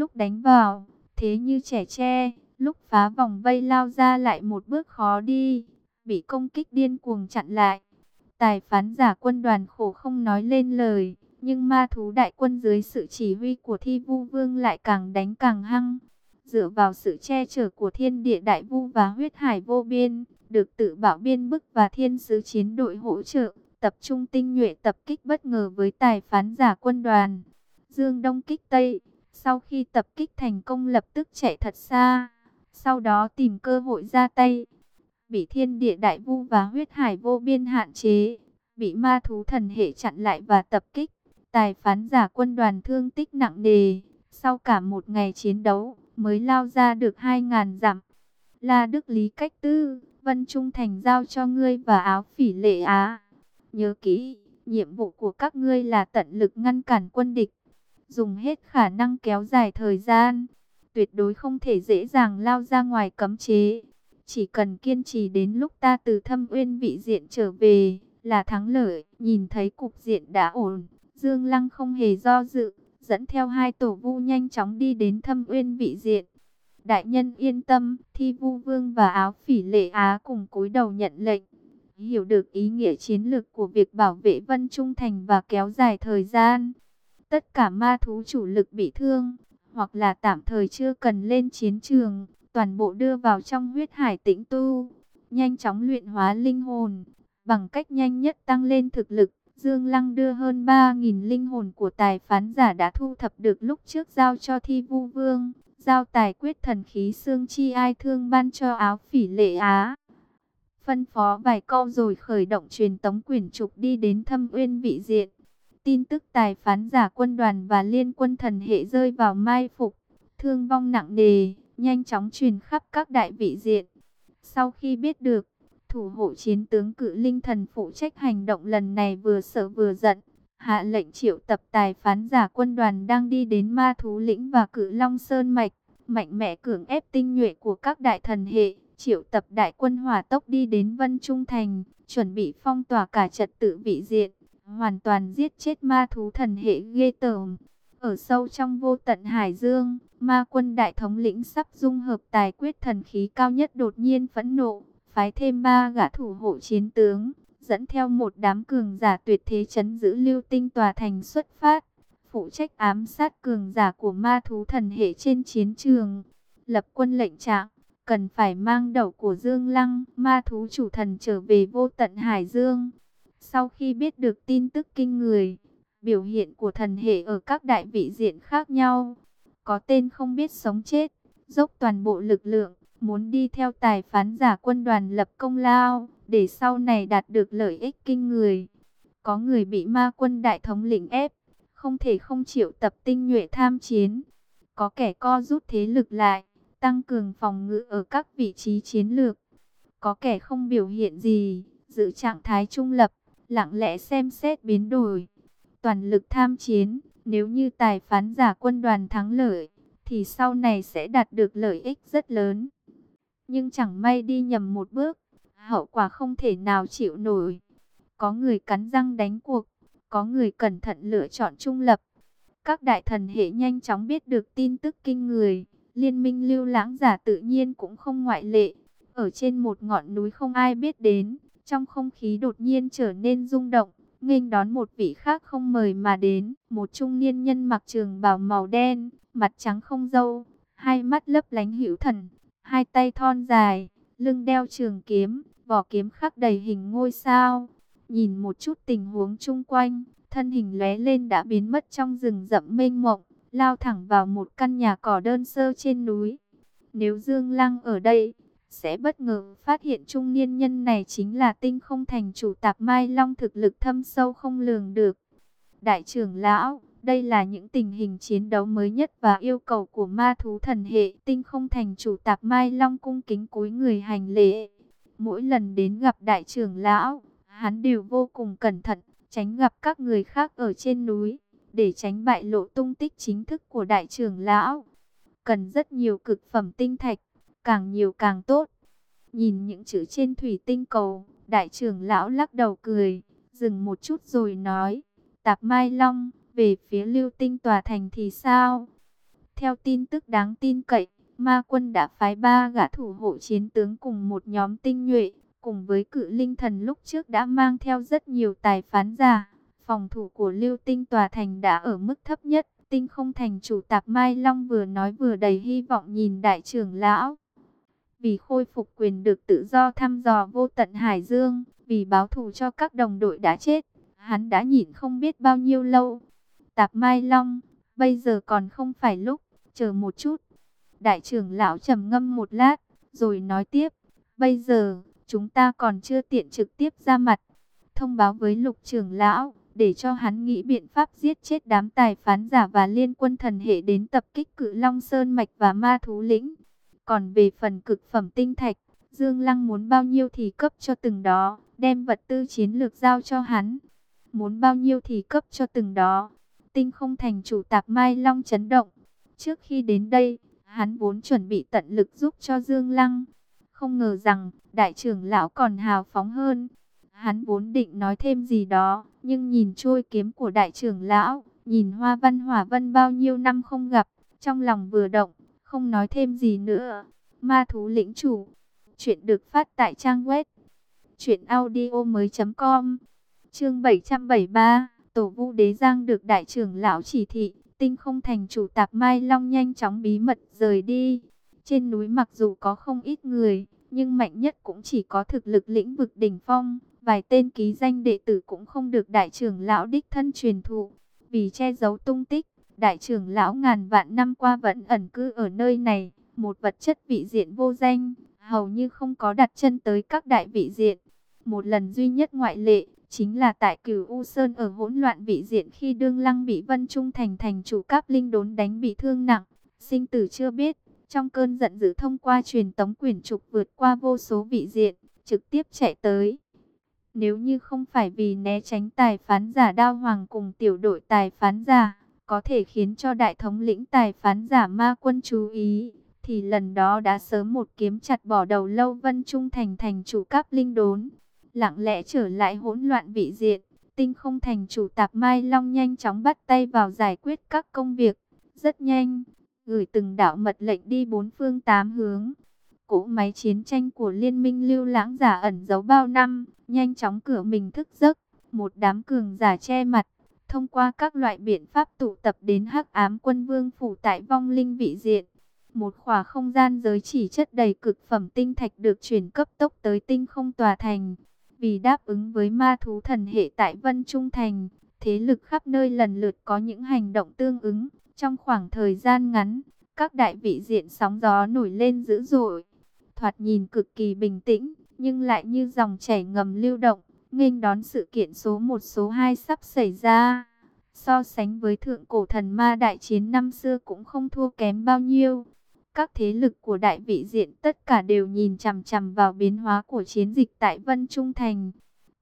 lúc đánh vào, thế như trẻ tre, lúc phá vòng vây lao ra lại một bước khó đi, bị công kích điên cuồng chặn lại. Tài phán giả quân đoàn khổ không nói lên lời, nhưng ma thú đại quân dưới sự chỉ huy của thi vu vương lại càng đánh càng hăng. Dựa vào sự che chở của thiên địa đại vu và huyết hải vô biên, được tự bảo biên bức và thiên sứ chiến đội hỗ trợ, tập trung tinh nhuệ tập kích bất ngờ với tài phán giả quân đoàn. Dương Đông kích Tây, sau khi tập kích thành công lập tức chạy thật xa, sau đó tìm cơ hội ra tay. Bị thiên địa đại vu và huyết hải vô biên hạn chế, bị ma thú thần hệ chặn lại và tập kích. Tài phán giả quân đoàn thương tích nặng nề, sau cả một ngày chiến đấu, mới lao ra được 2.000 dặm. La Đức Lý cách tư, Vân Trung Thành giao cho ngươi và áo phỉ lệ á. Nhớ kỹ, nhiệm vụ của các ngươi là tận lực ngăn cản quân địch, dùng hết khả năng kéo dài thời gian. Tuyệt đối không thể dễ dàng lao ra ngoài cấm chế. Chỉ cần kiên trì đến lúc ta từ thâm uyên vị diện trở về, là thắng lợi. Nhìn thấy cục diện đã ổn, Dương Lăng không hề do dự, dẫn theo hai tổ vu nhanh chóng đi đến thâm uyên vị diện. Đại nhân yên tâm, thi vu vương và áo phỉ lệ Á cùng cúi đầu nhận lệnh. Hiểu được ý nghĩa chiến lược của việc bảo vệ Vân Trung Thành và kéo dài thời gian. Tất cả ma thú chủ lực bị thương, hoặc là tạm thời chưa cần lên chiến trường, toàn bộ đưa vào trong huyết hải tĩnh tu. Nhanh chóng luyện hóa linh hồn, bằng cách nhanh nhất tăng lên thực lực. Dương Lăng đưa hơn 3.000 linh hồn của tài phán giả đã thu thập được lúc trước giao cho thi vu vương. Giao tài quyết thần khí xương chi ai thương ban cho áo phỉ lệ Á. Phân phó vài câu rồi khởi động truyền tống quyển trục đi đến thâm uyên vị diện. Tin tức tài phán giả quân đoàn và liên quân thần hệ rơi vào mai phục. Thương vong nặng nề, nhanh chóng truyền khắp các đại vị diện. Sau khi biết được, thủ hộ chiến tướng cự linh thần phụ trách hành động lần này vừa sợ vừa giận. Hạ lệnh triệu tập tài phán giả quân đoàn đang đi đến ma thú lĩnh và cự long sơn mạch. Mạnh mẽ cưỡng ép tinh nhuệ của các đại thần hệ. Triệu tập đại quân hỏa tốc đi đến Vân Trung Thành. Chuẩn bị phong tỏa cả trật tự vị diện. Hoàn toàn giết chết ma thú thần hệ ghê tởm. Ở sâu trong vô tận Hải Dương, ma quân đại thống lĩnh sắp dung hợp tài quyết thần khí cao nhất đột nhiên phẫn nộ phái thêm ba gã thủ hộ chiến tướng, dẫn theo một đám cường giả tuyệt thế chấn giữ lưu tinh tòa thành xuất phát, phụ trách ám sát cường giả của ma thú thần hệ trên chiến trường, lập quân lệnh trạng, cần phải mang đầu của Dương Lăng, ma thú chủ thần trở về vô tận Hải Dương. Sau khi biết được tin tức kinh người, biểu hiện của thần hệ ở các đại vị diện khác nhau, có tên không biết sống chết, dốc toàn bộ lực lượng, muốn đi theo tài phán giả quân đoàn lập công lao, để sau này đạt được lợi ích kinh người. Có người bị ma quân đại thống lĩnh ép, không thể không chịu tập tinh nhuệ tham chiến. Có kẻ co rút thế lực lại, tăng cường phòng ngự ở các vị trí chiến lược. Có kẻ không biểu hiện gì, giữ trạng thái trung lập, lặng lẽ xem xét biến đổi. Toàn lực tham chiến, nếu như tài phán giả quân đoàn thắng lợi, thì sau này sẽ đạt được lợi ích rất lớn nhưng chẳng may đi nhầm một bước, hậu quả không thể nào chịu nổi. Có người cắn răng đánh cuộc, có người cẩn thận lựa chọn trung lập. Các đại thần hệ nhanh chóng biết được tin tức kinh người, liên minh lưu lãng giả tự nhiên cũng không ngoại lệ. Ở trên một ngọn núi không ai biết đến, trong không khí đột nhiên trở nên rung động, nghênh đón một vị khác không mời mà đến. Một trung niên nhân mặc trường bào màu đen, mặt trắng không râu, hai mắt lấp lánh hữu thần, hai tay thon dài, lưng đeo trường kiếm, vỏ kiếm khắc đầy hình ngôi sao. Nhìn một chút tình huống chung quanh, thân hình lóe lên đã biến mất trong rừng rậm mênh mộng, lao thẳng vào một căn nhà cỏ đơn sơ trên núi. Nếu Dương Lăng ở đây, sẽ bất ngờ phát hiện trung niên nhân này chính là tinh không thành chủ tạp Mai Long thực lực thâm sâu không lường được. Đại trưởng lão, đây là những tình hình chiến đấu mới nhất và yêu cầu của ma thú thần hệ tinh không thành chủ tạp Mai Long cung kính cúi người hành lễ. Mỗi lần đến gặp đại trưởng lão, hắn đều vô cùng cẩn thận, tránh gặp các người khác ở trên núi, để tránh bại lộ tung tích chính thức của đại trưởng lão. Cần rất nhiều cực phẩm tinh thạch, càng nhiều càng tốt. Nhìn những chữ trên thủy tinh cầu, đại trưởng lão lắc đầu cười, dừng một chút rồi nói, tạp Mai Long về phía lưu tinh tòa thành thì sao? Theo tin tức đáng tin cậy, ma quân đã phái ba gã thủ hộ chiến tướng cùng một nhóm tinh nhuệ, cùng với cự linh thần lúc trước đã mang theo rất nhiều tài phán giả. Phòng thủ của lưu tinh tòa thành đã ở mức thấp nhất, tinh không thành chủ tạp Mai Long vừa nói vừa đầy hy vọng nhìn đại trưởng lão. Vì khôi phục quyền được tự do thăm dò vô tận Hải Dương, vì báo thù cho các đồng đội đã chết, hắn đã nhịn không biết bao nhiêu lâu. Tạp Mai Long, bây giờ còn không phải lúc, chờ một chút. Đại trưởng lão trầm ngâm một lát, rồi nói tiếp, bây giờ, chúng ta còn chưa tiện trực tiếp ra mặt. Thông báo với lục trưởng lão, để cho hắn nghĩ biện pháp giết chết đám tài phán giả và liên quân thần hệ đến tập kích cự Long Sơn Mạch và Ma Thú Lĩnh. Còn về phần cực phẩm tinh thạch, Dương Lăng muốn bao nhiêu thì cấp cho từng đó, đem vật tư chiến lược giao cho hắn. Muốn bao nhiêu thì cấp cho từng đó. Tinh không thành chủ tạp Mai Long chấn động. Trước khi đến đây, hắn vốn chuẩn bị tận lực giúp cho Dương Lăng. Không ngờ rằng, đại trưởng lão còn hào phóng hơn. Hắn vốn định nói thêm gì đó, nhưng nhìn trôi kiếm của đại trưởng lão, nhìn hoa văn hỏa vân bao nhiêu năm không gặp, trong lòng vừa động, không nói thêm gì nữa. Ma thú lĩnh chủ, chuyện được phát tại trang web truyệnaudiomoi.com. Chương 773, Tổ Vũ Đế Giang được đại trưởng lão chỉ thị, tinh không thành chủ Tạp Mai Long nhanh chóng bí mật rời đi. Trên núi mặc dù có không ít người, nhưng mạnh nhất cũng chỉ có thực lực lĩnh vực đỉnh phong, vài tên ký danh đệ tử cũng không được đại trưởng lão đích thân truyền thụ. Vì che giấu tung tích, đại trưởng lão ngàn vạn năm qua vẫn ẩn cư ở nơi này, một vật chất vị diện vô danh, hầu như không có đặt chân tới các đại vị diện. Một lần duy nhất ngoại lệ, chính là tại cửu U Sơn ở hỗn loạn vị diện khi đương lăng bị Vân Trung Thành thành chủ cáp linh đốn đánh bị thương nặng, sinh tử chưa biết. Trong cơn giận dữ thông qua truyền tống quyển trục vượt qua vô số vị diện, trực tiếp chạy tới. Nếu như không phải vì né tránh tài phán giả đao hoàng cùng tiểu đội tài phán giả, có thể khiến cho đại thống lĩnh tài phán giả ma quân chú ý, thì lần đó đã sớm một kiếm chặt bỏ đầu lâu vân trung thành thành chủ cáp linh đốn. Lặng lẽ trở lại hỗn loạn vị diện, tinh không thành chủ tạp Mai Long nhanh chóng bắt tay vào giải quyết các công việc, rất nhanh, gửi từng đạo mật lệnh đi bốn phương tám hướng. Cỗ máy chiến tranh của liên minh lưu lãng giả ẩn giấu bao năm, nhanh chóng cửa mình thức giấc, một đám cường giả che mặt, thông qua các loại biện pháp tụ tập đến hắc ám quân vương phủ tại vong linh vị diện. Một khỏa không gian giới chỉ chất đầy cực phẩm tinh thạch được chuyển cấp tốc tới tinh không tòa thành. Vì đáp ứng với ma thú thần hệ tại Vân Trung Thành, thế lực khắp nơi lần lượt có những hành động tương ứng. Trong khoảng thời gian ngắn, các đại vị diện sóng gió nổi lên dữ dội. Thoạt nhìn cực kỳ bình tĩnh, nhưng lại như dòng chảy ngầm lưu động, nghênh đón sự kiện số 1 số 2 sắp xảy ra. So sánh với thượng cổ thần ma đại chiến năm xưa cũng không thua kém bao nhiêu. Các thế lực của đại vị diện tất cả đều nhìn chằm chằm vào biến hóa của chiến dịch tại Vân Trung Thành.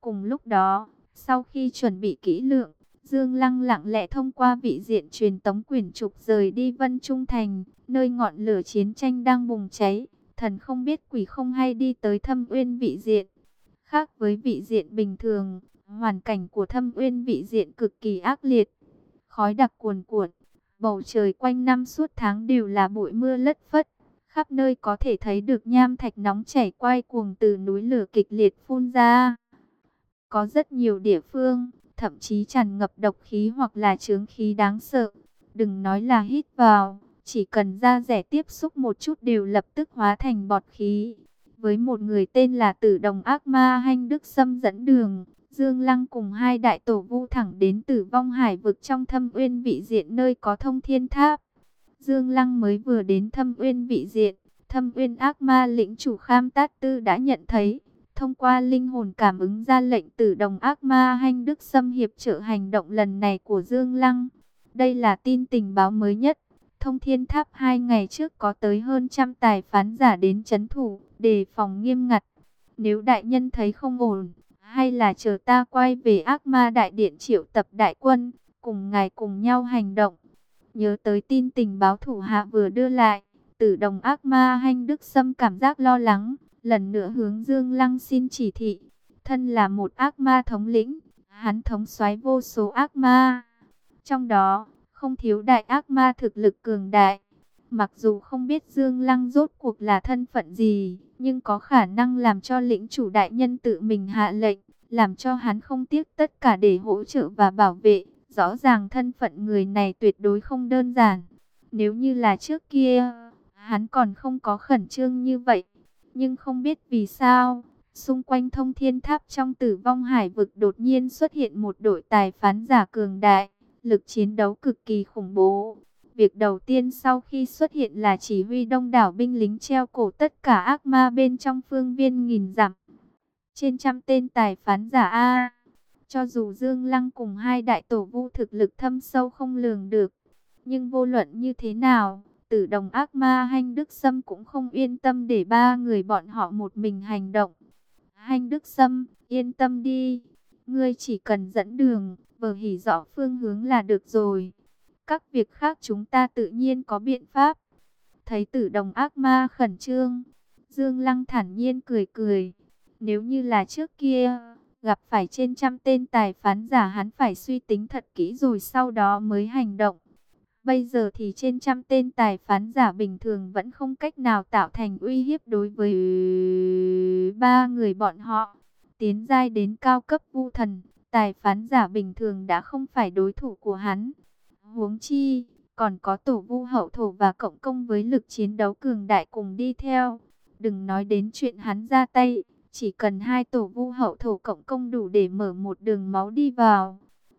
Cùng lúc đó, sau khi chuẩn bị kỹ lưỡng, Dương Lăng lặng lẽ thông qua vị diện truyền tống quyển trục rời đi Vân Trung Thành, nơi ngọn lửa chiến tranh đang bùng cháy. Thần không biết quỷ không hay đi tới thâm uyên vị diện. Khác với vị diện bình thường, hoàn cảnh của thâm uyên vị diện cực kỳ ác liệt. Khói đặc cuồn cuộn, bầu trời quanh năm suốt tháng đều là bụi mưa lất phất. Khắp nơi có thể thấy được nham thạch nóng chảy quay cuồng từ núi lửa kịch liệt phun ra. Có rất nhiều địa phương, thậm chí tràn ngập độc khí hoặc là chướng khí đáng sợ. Đừng nói là hít vào, chỉ cần da rẻ tiếp xúc một chút đều lập tức hóa thành bọt khí. Với một người tên là Tử Đồng Ác Ma Hanh Đức Sâm dẫn đường, Dương Lăng cùng hai đại tổ vu thẳng đến tử vong hải vực trong thâm uyên vị diện nơi có thông thiên tháp. Dương Lăng mới vừa đến thâm uyên vị diện, thâm uyên ác ma lĩnh chủ kham tát tư đã nhận thấy. Thông qua linh hồn cảm ứng ra lệnh tử đồng ác ma hanh đức xâm hiệp trợ hành động lần này của Dương Lăng. Đây là tin tình báo mới nhất. Thông thiên tháp hai ngày trước có tới hơn trăm tài phán giả đến chấn thủ, đề phòng nghiêm ngặt. Nếu đại nhân thấy không ổn, hay là chờ ta quay về ác ma đại điện triệu tập đại quân, cùng ngài cùng nhau hành động. Nhớ tới tin tình báo thủ hạ vừa đưa lại, tử đồng ác ma hanh đức xâm cảm giác lo lắng, lần nữa hướng Dương Lăng xin chỉ thị. Thân là một ác ma thống lĩnh, hắn thống soái vô số ác ma. Trong đó, không thiếu đại ác ma thực lực cường đại, Mặc dù không biết Dương Lăng rốt cuộc là thân phận gì, nhưng có khả năng làm cho lĩnh chủ đại nhân tự mình hạ lệnh, làm cho hắn không tiếc tất cả để hỗ trợ và bảo vệ. Rõ ràng thân phận người này tuyệt đối không đơn giản. Nếu như là trước kia, hắn còn không có khẩn trương như vậy. Nhưng không biết vì sao, xung quanh thông thiên tháp trong tử vong hải vực đột nhiên xuất hiện một đội tài phán giả cường đại, lực chiến đấu cực kỳ khủng bố. Việc đầu tiên sau khi xuất hiện là chỉ huy đông đảo binh lính treo cổ tất cả ác ma bên trong phương viên nghìn dặm. Trên trăm tên tài phán giả A, cho dù Dương Lăng cùng hai đại tổ vu thực lực thâm sâu không lường được, nhưng vô luận như thế nào, tử đồng ác ma Hanh Đức Sâm cũng không yên tâm để ba người bọn họ một mình hành động. Hanh Đức Sâm, yên tâm đi, ngươi chỉ cần dẫn đường, vờ hỉ rõ phương hướng là được rồi. Các việc khác chúng ta tự nhiên có biện pháp. Thấy tử đồng ác ma khẩn trương, Dương Lăng thản nhiên cười cười. Nếu như là trước kia, gặp phải trên trăm tên tài phán giả hắn phải suy tính thật kỹ rồi sau đó mới hành động. Bây giờ thì trên trăm tên tài phán giả bình thường vẫn không cách nào tạo thành uy hiếp đối với ba người bọn họ. Tiến giai đến cao cấp vu thần, tài phán giả bình thường đã không phải đối thủ của hắn. Huống chi, còn có tổ vu hậu thổ và cộng công với lực chiến đấu cường đại cùng đi theo. Đừng nói đến chuyện hắn ra tay, chỉ cần hai tổ vu hậu thổ cộng công đủ để mở một đường máu đi vào.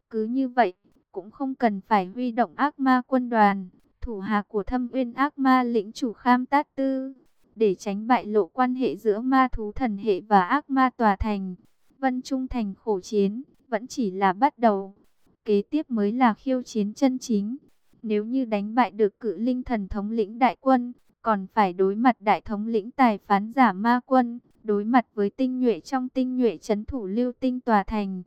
Cứ như vậy, cũng không cần phải huy động ác ma quân đoàn, thủ hạ của thâm uyên ác ma lĩnh chủ kham tát tư, để tránh bại lộ quan hệ giữa ma thú thần hệ và ác ma tòa thành. Vân Trung Thành khổ chiến, vẫn chỉ là bắt đầu. Kế tiếp mới là khiêu chiến chân chính. Nếu như đánh bại được cự linh thần thống lĩnh đại quân, còn phải đối mặt đại thống lĩnh tài phán giả ma quân, đối mặt với tinh nhuệ trong tinh nhuệ chấn thủ lưu tinh tòa thành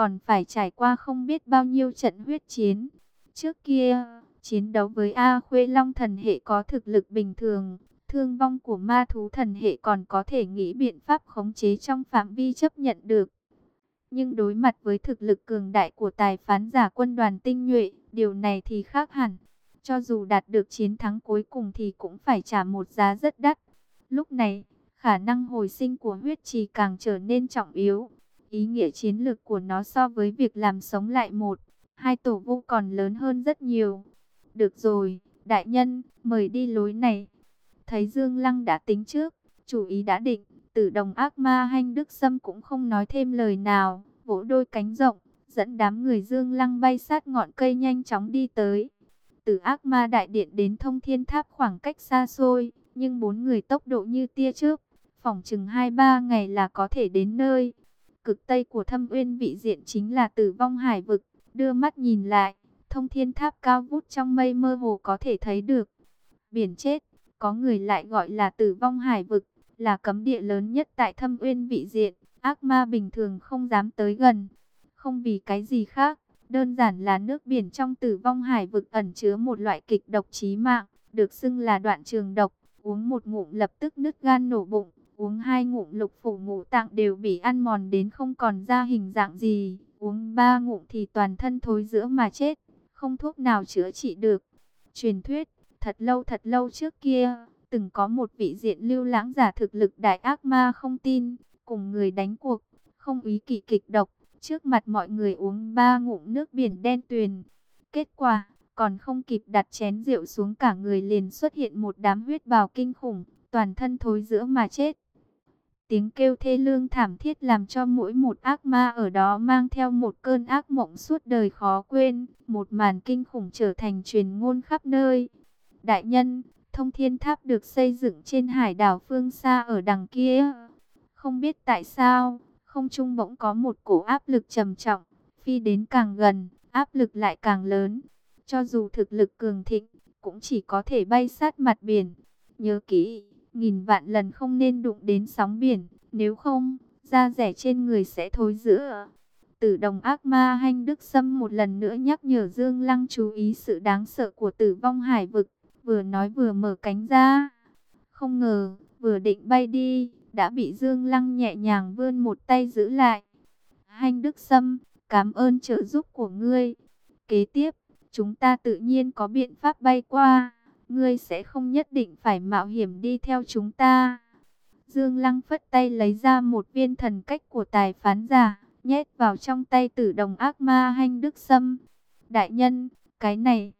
còn phải trải qua không biết bao nhiêu trận huyết chiến. Trước kia, chiến đấu với A Khuê Long thần hệ có thực lực bình thường, thương vong của ma thú thần hệ còn có thể nghĩ biện pháp khống chế trong phạm vi chấp nhận được. Nhưng đối mặt với thực lực cường đại của tài phán giả quân đoàn tinh nhuệ, điều này thì khác hẳn. Cho dù đạt được chiến thắng cuối cùng thì cũng phải trả một giá rất đắt. Lúc này, khả năng hồi sinh của huyết trì càng trở nên trọng yếu. Ý nghĩa chiến lược của nó so với việc làm sống lại một, hai tổ vu còn lớn hơn rất nhiều. Được rồi, đại nhân, mời đi lối này. Thấy Dương Lăng đã tính trước, chủ ý đã định, tử đồng ác ma hanh Đức Sâm cũng không nói thêm lời nào, vỗ đôi cánh rộng, dẫn đám người Dương Lăng bay sát ngọn cây nhanh chóng đi tới. Từ ác ma đại điện đến thông thiên tháp khoảng cách xa xôi, nhưng bốn người tốc độ như tia trước, phòng chừng 2-3 ngày là có thể đến nơi cực tây của thâm uyên vị diện chính là tử vong hải vực. Đưa mắt nhìn lại, thông thiên tháp cao vút trong mây mơ hồ có thể thấy được. Biển chết, có người lại gọi là tử vong hải vực, là cấm địa lớn nhất tại thâm uyên vị diện. Ác ma bình thường không dám tới gần, không vì cái gì khác. Đơn giản là nước biển trong tử vong hải vực ẩn chứa một loại kịch độc chí mạng, được xưng là đoạn trường độc. Uống một ngụm lập tức nứt gan nổ bụng, Uống hai ngụm lục phủ ngũ tạng đều bị ăn mòn đến không còn ra hình dạng gì. Uống ba ngụm thì toàn thân thối giữa mà chết. Không thuốc nào chữa trị được. Truyền thuyết, thật lâu thật lâu trước kia, từng có một vị diện lưu lãng giả thực lực đại ác ma không tin, cùng người đánh cuộc, không ý kỳ kịch độc, trước mặt mọi người uống ba ngụm nước biển đen tuyền. Kết quả, còn không kịp đặt chén rượu xuống cả người liền xuất hiện một đám huyết bào kinh khủng, toàn thân thối giữa mà chết. Tiếng kêu thê lương thảm thiết làm cho mỗi một ác ma ở đó mang theo một cơn ác mộng suốt đời khó quên. Một màn kinh khủng trở thành truyền ngôn khắp nơi. Đại nhân, thông thiên tháp được xây dựng trên hải đảo phương xa ở đằng kia. Không biết tại sao, không trung bỗng có một cổ áp lực trầm trọng. Phi đến càng gần, áp lực lại càng lớn. Cho dù thực lực cường thịnh, cũng chỉ có thể bay sát mặt biển. Nhớ kỹ nghìn vạn lần không nên đụng đến sóng biển, nếu không, da rẻ trên người sẽ thối rữa. Tử đồng ác ma hanh Đức Sâm một lần nữa nhắc nhở Dương Lăng chú ý sự đáng sợ của tử vong hải vực, vừa nói vừa mở cánh ra. Không ngờ, vừa định bay đi, đã bị Dương Lăng nhẹ nhàng vươn một tay giữ lại. Hanh Đức Sâm, cảm ơn trợ giúp của ngươi. Kế tiếp, chúng ta tự nhiên có biện pháp bay qua. ngươi sẽ không nhất định phải mạo hiểm đi theo chúng ta. Dương Lăng phất tay lấy ra một viên thần cách của tài phán giả, nhét vào trong tay tử đồng ác ma hanh đức sâm. Đại nhân, cái này,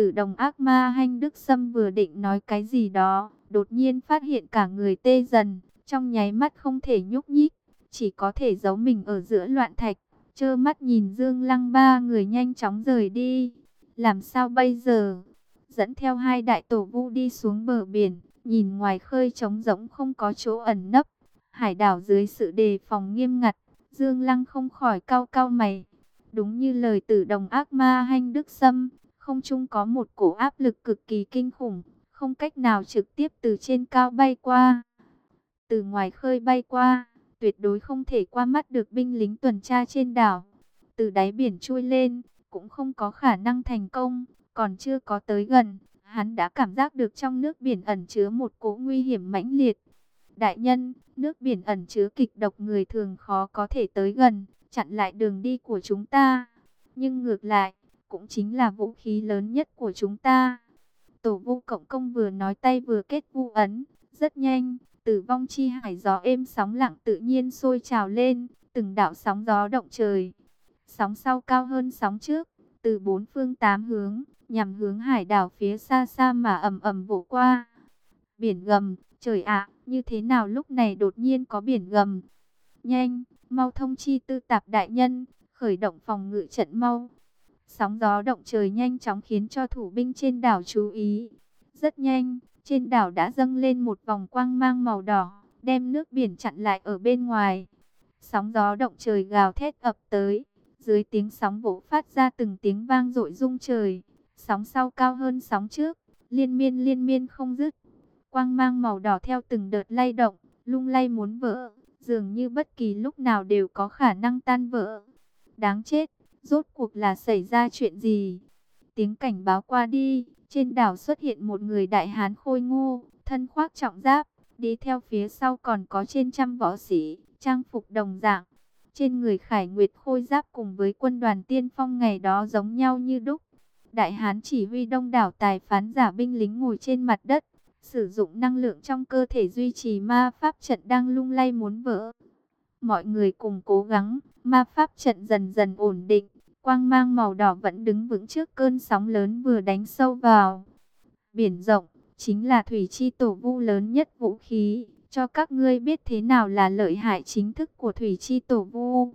tử đồng ác ma hanh đức sâm vừa định nói cái gì đó, đột nhiên phát hiện cả người tê dần, trong nháy mắt không thể nhúc nhích, chỉ có thể giấu mình ở giữa loạn thạch, trơ mắt nhìn Dương Lăng ba người nhanh chóng rời đi. Làm sao bây giờ? Dẫn theo hai đại tổ vu đi xuống bờ biển, nhìn ngoài khơi trống rỗng không có chỗ ẩn nấp. Hải đảo dưới sự đề phòng nghiêm ngặt, Dương Lăng không khỏi cao cao mày. Đúng như lời tử đồng ác ma hanh đức sâm, không chung có một cổ áp lực cực kỳ kinh khủng, không cách nào trực tiếp từ trên cao bay qua. Từ ngoài khơi bay qua, tuyệt đối không thể qua mắt được binh lính tuần tra trên đảo. Từ đáy biển chui lên, cũng không có khả năng thành công, còn chưa có tới gần, hắn đã cảm giác được trong nước biển ẩn chứa một cỗ nguy hiểm mãnh liệt. Đại nhân, nước biển ẩn chứa kịch độc người thường khó có thể tới gần, chặn lại đường đi của chúng ta. Nhưng ngược lại, cũng chính là vũ khí lớn nhất của chúng ta. Tổ vu cộng công vừa nói tay vừa kết vu ấn, rất nhanh, tử vong chi hải gió êm sóng lặng tự nhiên sôi trào lên, từng đạo sóng gió động trời. Sóng sau cao hơn sóng trước, từ bốn phương tám hướng, nhằm hướng hải đảo phía xa xa mà ầm ầm vỗ qua. Biển gầm, trời ạ, như thế nào lúc này đột nhiên có biển gầm? Nhanh, mau thông chi tư tạp đại nhân, khởi động phòng ngự trận mau. Sóng gió động trời nhanh chóng khiến cho thủ binh trên đảo chú ý. Rất nhanh, trên đảo đã dâng lên một vòng quang mang màu đỏ, đem nước biển chặn lại ở bên ngoài. Sóng gió động trời gào thét ập tới, dưới tiếng sóng vỗ phát ra từng tiếng vang dội rung trời. Sóng sau cao hơn sóng trước, liên miên liên miên không dứt. Quang mang màu đỏ theo từng đợt lay động, lung lay muốn vỡ, dường như bất kỳ lúc nào đều có khả năng tan vỡ. Đáng chết, rốt cuộc là xảy ra chuyện gì? Tiếng cảnh báo qua đi, trên đảo xuất hiện một người đại hán khôi ngô, thân khoác trọng giáp, đi theo phía sau còn có trên trăm võ sĩ, trang phục đồng dạng. Trên người Khải Nguyệt khôi giáp cùng với quân đoàn tiên phong ngày đó giống nhau như đúc. Đại hán chỉ huy đông đảo tài phán giả binh lính ngồi trên mặt đất, sử dụng năng lượng trong cơ thể duy trì ma pháp trận đang lung lay muốn vỡ. Mọi người cùng cố gắng, ma pháp trận dần dần ổn định, quang mang màu đỏ vẫn đứng vững trước cơn sóng lớn vừa đánh sâu vào. Biển rộng, chính là thủy chi tổ vu lớn nhất vũ khí, cho các ngươi biết thế nào là lợi hại chính thức của thủy chi tổ vu.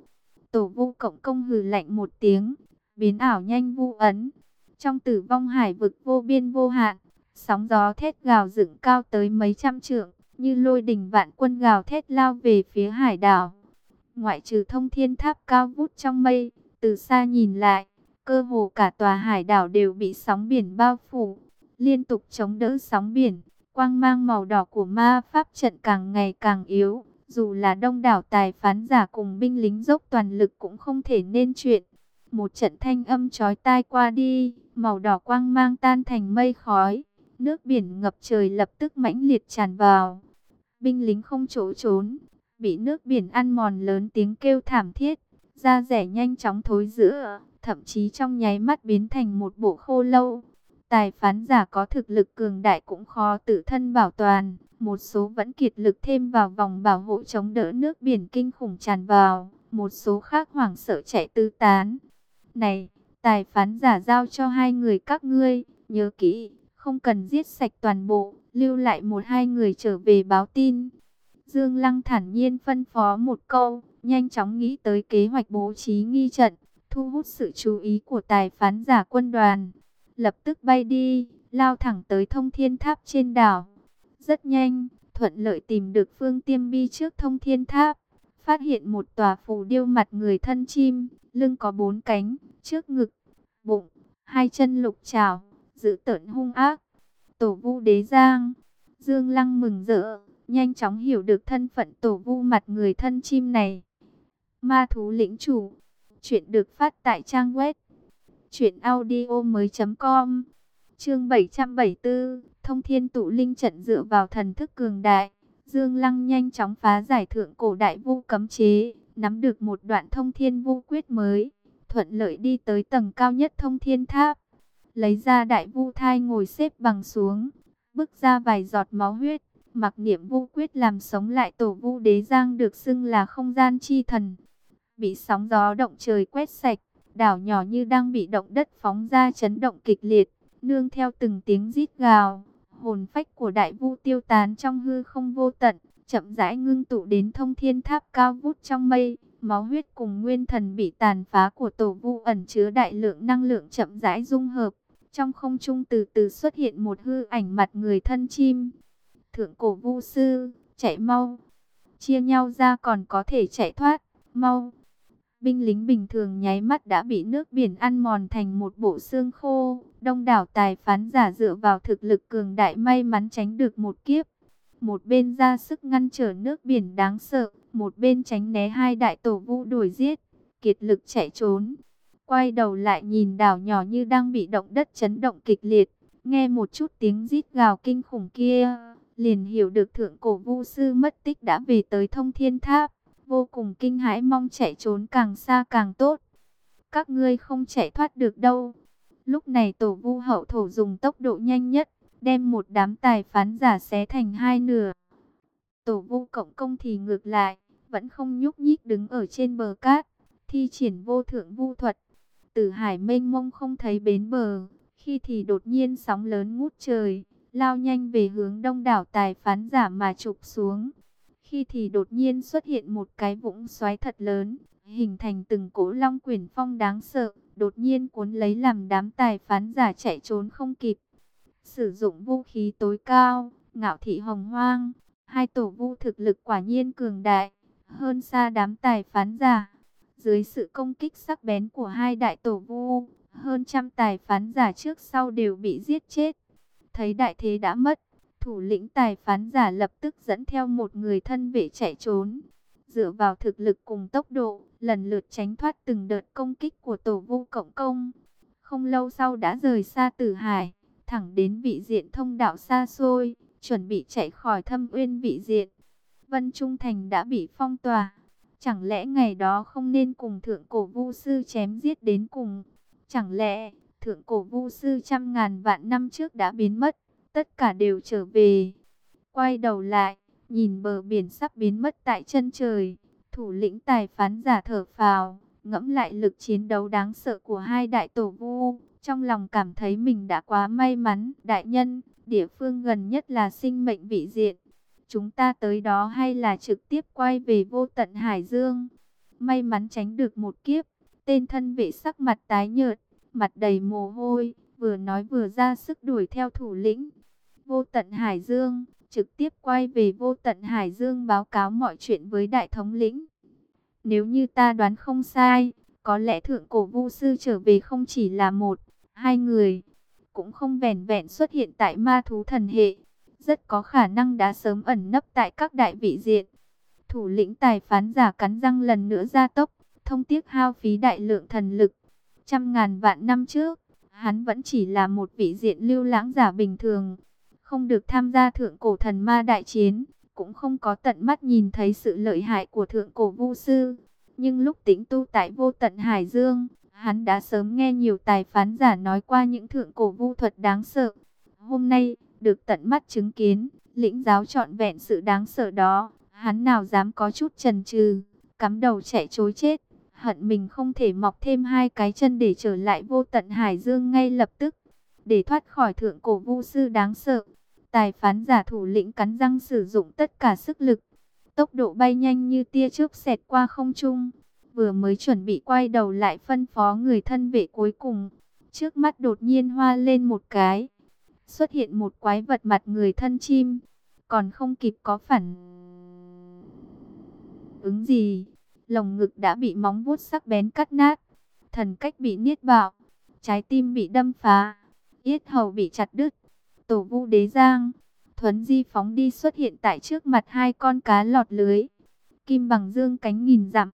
Tổ vu cộng công hừ lạnh một tiếng, biến ảo nhanh vu ấn. Trong tử vong hải vực vô biên vô hạn, sóng gió thét gào dựng cao tới mấy trăm trượng, như lôi đình vạn quân gào thét lao về phía hải đảo. Ngoại trừ thông thiên tháp cao vút trong mây, từ xa nhìn lại, cơ hồ cả tòa hải đảo đều bị sóng biển bao phủ, liên tục chống đỡ sóng biển. Quang mang màu đỏ của ma pháp trận càng ngày càng yếu, dù là đông đảo tài phán giả cùng binh lính dốc toàn lực cũng không thể nên chuyện. Một trận thanh âm chói tai qua đi, màu đỏ quang mang tan thành mây khói, nước biển ngập trời lập tức mãnh liệt tràn vào. Binh lính không chỗ trốn, bị nước biển ăn mòn lớn tiếng kêu thảm thiết, da rẻ nhanh chóng thối rữa, thậm chí trong nháy mắt biến thành một bộ khô lâu. Tài phán giả có thực lực cường đại cũng khó tự thân bảo toàn, một số vẫn kiệt lực thêm vào vòng bảo hộ chống đỡ nước biển kinh khủng tràn vào, một số khác hoảng sợ chạy tư tán. Này, tài phán giả giao cho hai người các ngươi, nhớ kỹ, không cần giết sạch toàn bộ, lưu lại một hai người trở về báo tin. Dương Lăng thản nhiên phân phó một câu, nhanh chóng nghĩ tới kế hoạch bố trí nghi trận, thu hút sự chú ý của tài phán giả quân đoàn. Lập tức bay đi, lao thẳng tới thông thiên tháp trên đảo. Rất nhanh, thuận lợi tìm được phương tiêm bi trước thông thiên tháp. Phát hiện một tòa phù điêu mặt người thân chim, lưng có bốn cánh, trước ngực, bụng, hai chân lục trào, giữ tợn hung ác. Tổ vu đế giang, Dương Lăng mừng rỡ, nhanh chóng hiểu được thân phận tổ vu mặt người thân chim này. Ma thú lĩnh chủ, chuyện được phát tại trang web truyệnaudiomoi.com. Chương 774, Thông Thiên tụ linh trận dựa vào thần thức cường đại, Dương Lăng nhanh chóng phá giải thượng cổ đại vu cấm chế, nắm được một đoạn thông thiên vu quyết mới, thuận lợi đi tới tầng cao nhất thông thiên tháp. lấy ra đại vu thai ngồi xếp bằng xuống, bước ra vài giọt máu huyết, mặc niệm vu quyết làm sống lại tổ vu đế giang được xưng là không gian chi thần. Bị sóng gió động trời quét sạch, đảo nhỏ như đang bị động đất phóng ra chấn động kịch liệt, nương theo từng tiếng rít gào, hồn phách của đại vu tiêu tán trong hư không vô tận, chậm rãi ngưng tụ đến thông thiên tháp cao vút trong mây, máu huyết cùng nguyên thần bị tàn phá của tổ vu ẩn chứa đại lượng năng lượng chậm rãi dung hợp. Trong không trung từ từ xuất hiện một hư ảnh mặt người thân chim. Thượng cổ vu sư, chạy mau. Chia nhau ra còn có thể chạy thoát, mau. Binh lính bình thường nháy mắt đã bị nước biển ăn mòn thành một bộ xương khô. Đông đảo tài phán giả dựa vào thực lực cường đại may mắn tránh được một kiếp. Một bên ra sức ngăn trở nước biển đáng sợ, một bên tránh né hai đại tổ vu đuổi giết, kiệt lực chạy trốn. Quay đầu lại nhìn đảo nhỏ như đang bị động đất chấn động kịch liệt, nghe một chút tiếng rít gào kinh khủng kia, liền hiểu được thượng cổ vu sư mất tích đã về tới thông thiên tháp, vô cùng kinh hãi mong chạy trốn càng xa càng tốt. Các ngươi không chạy thoát được đâu. Lúc này tổ vu hậu thổ dùng tốc độ nhanh nhất, đem một đám tài phán giả xé thành hai nửa. Tổ vu cộng công thì ngược lại, vẫn không nhúc nhích đứng ở trên bờ cát, thi triển vô thượng vu thuật. Tử hải mênh mông không thấy bến bờ, khi thì đột nhiên sóng lớn ngút trời, lao nhanh về hướng đông đảo tài phán giả mà chụp xuống. Khi thì đột nhiên xuất hiện một cái vũng xoáy thật lớn, hình thành từng cỗ long quyển phong đáng sợ, đột nhiên cuốn lấy làm đám tài phán giả chạy trốn không kịp. Sử dụng vũ khí tối cao, ngạo thị hồng hoang, hai tổ vu thực lực quả nhiên cường đại, hơn xa đám tài phán giả. Dưới sự công kích sắc bén của hai đại tổ vu, hơn trăm tài phán giả trước sau đều bị giết chết. Thấy đại thế đã mất, thủ lĩnh tài phán giả lập tức dẫn theo một người thân vệ chạy trốn. Dựa vào thực lực cùng tốc độ, lần lượt tránh thoát từng đợt công kích của tổ vu cộng công. Không lâu sau đã rời xa tử hải, thẳng đến vị diện thông đạo xa xôi, chuẩn bị chạy khỏi thâm uyên vị diện. Vân Trung Thành đã bị phong tỏa. Chẳng lẽ ngày đó không nên cùng thượng cổ vu sư chém giết đến cùng? Chẳng lẽ thượng cổ vu sư trăm ngàn vạn năm trước đã biến mất, tất cả đều trở về. Quay đầu lại, nhìn bờ biển sắp biến mất tại chân trời, thủ lĩnh tài phán giả thở phào, ngẫm lại lực chiến đấu đáng sợ của hai đại tổ vu, trong lòng cảm thấy mình đã quá may mắn. Đại nhân, địa phương gần nhất là sinh mệnh vị diện, chúng ta tới đó hay là trực tiếp quay về vô tận Hải Dương? May mắn tránh được một kiếp, tên thân vệ sắc mặt tái nhợt, mặt đầy mồ hôi, vừa nói vừa ra sức đuổi theo thủ lĩnh. Vô tận Hải Dương, trực tiếp quay về vô tận Hải Dương báo cáo mọi chuyện với đại thống lĩnh. Nếu như ta đoán không sai, có lẽ thượng cổ vu sư trở về không chỉ là một, hai người, cũng không vẻn vẹn xuất hiện tại ma thú thần hệ, rất có khả năng đã sớm ẩn nấp tại các đại vị diện. Thủ lĩnh tài phán giả cắn răng lần nữa ra tốc, thông tiếc hao phí đại lượng thần lực. Trăm ngàn vạn năm trước, hắn vẫn chỉ là một vị diện lưu lãng giả bình thường, không được tham gia thượng cổ thần ma đại chiến, cũng không có tận mắt nhìn thấy sự lợi hại của thượng cổ vu sư. Nhưng lúc tĩnh tu tại vô tận Hải Dương, hắn đã sớm nghe nhiều tài phán giả nói qua những thượng cổ vu thuật đáng sợ. Hôm nay, được tận mắt chứng kiến, lĩnh giáo trọn vẹn sự đáng sợ đó, hắn nào dám có chút chần chừ, cắm đầu chạy chối chết, hận mình không thể mọc thêm hai cái chân để trở lại vô tận Hải Dương ngay lập tức, để thoát khỏi thượng cổ vu sư đáng sợ. Tài phán giả thủ lĩnh cắn răng sử dụng tất cả sức lực, tốc độ bay nhanh như tia chớp xẹt qua không trung, vừa mới chuẩn bị quay đầu lại phân phó người thân vệ cuối cùng, trước mắt đột nhiên hoa lên một cái xuất hiện một quái vật mặt người thân chim, còn không kịp có phản ứng gì, lồng ngực đã bị móng vuốt sắc bén cắt nát, thần cách bị niết bạo, trái tim bị đâm phá, yết hầu bị chặt đứt. Tổ Vu Đế Giang, Thuấn Di phóng đi xuất hiện tại trước mặt hai con cá lọt lưới. Kim bằng dương cánh nghìn dặm,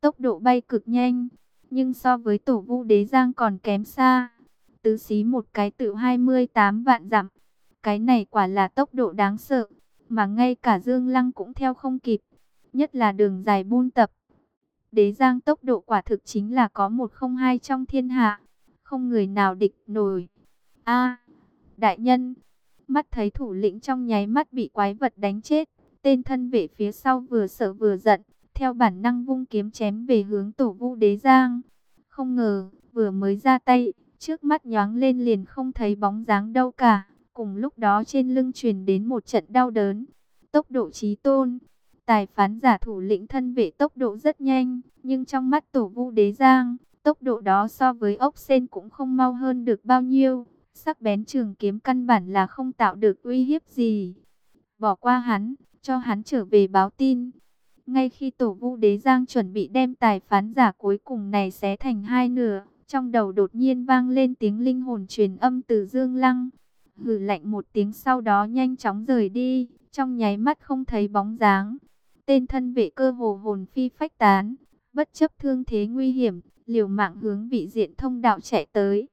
tốc độ bay cực nhanh, nhưng so với Tổ Vu Đế Giang còn kém xa tứ xí một cái tự 28 vạn dặm. Cái này quả là tốc độ đáng sợ, mà ngay cả Dương Lăng cũng theo không kịp, nhất là đường dài buôn tập. Đế Giang tốc độ quả thực chính là có một không hai trong thiên hạ, không người nào địch nổi. A, đại nhân, mắt thấy thủ lĩnh trong nháy mắt bị quái vật đánh chết, tên thân vệ phía sau vừa sợ vừa giận, theo bản năng vung kiếm chém về hướng tổ vu đế giang. Không ngờ, vừa mới ra tay, trước mắt nhoáng lên liền không thấy bóng dáng đâu cả. Cùng lúc đó trên lưng truyền đến một trận đau đớn. Tốc độ trí tôn. Tài phán giả thủ lĩnh thân vệ tốc độ rất nhanh, nhưng trong mắt tổ vu đế giang, tốc độ đó so với ốc sen cũng không mau hơn được bao nhiêu. Sắc bén trường kiếm căn bản là không tạo được uy hiếp gì. Bỏ qua hắn, cho hắn trở về báo tin. Ngay khi tổ vu đế giang chuẩn bị đem tài phán giả cuối cùng này xé thành hai nửa, trong đầu đột nhiên vang lên tiếng linh hồn truyền âm từ Dương Lăng. Hử lạnh một tiếng sau đó nhanh chóng rời đi, trong nháy mắt không thấy bóng dáng. Tên thân vệ cơ hồ hồn phi phách tán, bất chấp thương thế nguy hiểm, liều mạng hướng vị diện thông đạo chạy tới.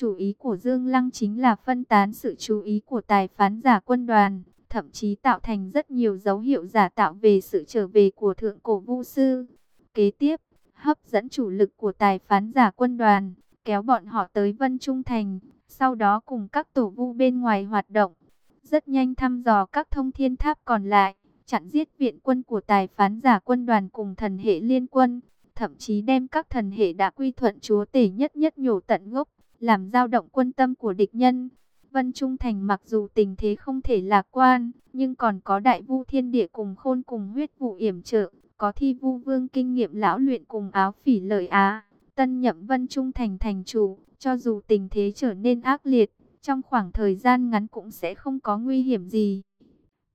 Chủ ý của Dương Lăng chính là phân tán sự chú ý của tài phán giả quân đoàn, thậm chí tạo thành rất nhiều dấu hiệu giả tạo về sự trở về của thượng cổ vu sư. Kế tiếp, hấp dẫn chủ lực của tài phán giả quân đoàn, kéo bọn họ tới Vân Trung Thành, sau đó cùng các tổ vu bên ngoài hoạt động. Rất nhanh thăm dò các thông thiên tháp còn lại, chặn giết viện quân của tài phán giả quân đoàn cùng thần hệ liên quân, thậm chí đem các thần hệ đã quy thuận chúa tể nhất nhất nhổ tận gốc, làm dao động quân tâm của địch nhân. Vân Trung Thành mặc dù tình thế không thể lạc quan, nhưng còn có đại vu thiên địa cùng khôn cùng huyết vụ yểm trợ, có thi vu vương kinh nghiệm lão luyện cùng áo phỉ lợi á. Tân nhậm Vân Trung Thành thành chủ, cho dù tình thế trở nên ác liệt, trong khoảng thời gian ngắn cũng sẽ không có nguy hiểm gì.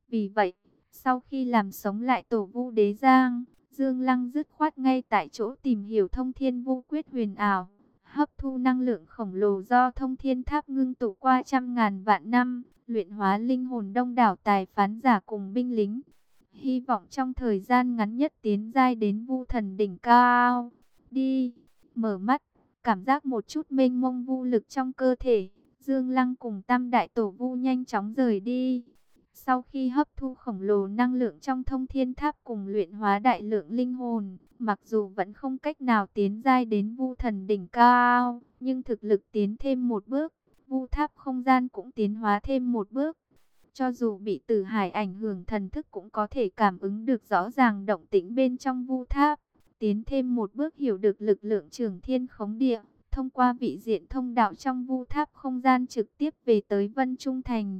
Vì vậy, sau khi làm sống lại tổ vu đế giang, Dương Lăng dứt khoát ngay tại chỗ tìm hiểu thông thiên vu quyết huyền ảo hấp thu năng lượng khổng lồ do thông thiên tháp ngưng tụ qua trăm ngàn vạn năm, luyện hóa linh hồn đông đảo tài phán giả cùng binh lính. Hy vọng trong thời gian ngắn nhất tiến giai đến vu thần đỉnh cao. Đi, mở mắt, cảm giác một chút mênh mông vu lực trong cơ thể. Dương Lăng cùng tam đại tổ vu nhanh chóng rời đi. Sau khi hấp thu khổng lồ năng lượng trong thông thiên tháp cùng luyện hóa đại lượng linh hồn, mặc dù vẫn không cách nào tiến giai đến vu thần đỉnh cao, nhưng thực lực tiến thêm một bước, vu tháp không gian cũng tiến hóa thêm một bước. Cho dù bị tử hải ảnh hưởng thần thức cũng có thể cảm ứng được rõ ràng động tĩnh bên trong vu tháp, tiến thêm một bước hiểu được lực lượng trường thiên khống địa, thông qua vị diện thông đạo trong vu tháp không gian trực tiếp về tới Vân Trung Thành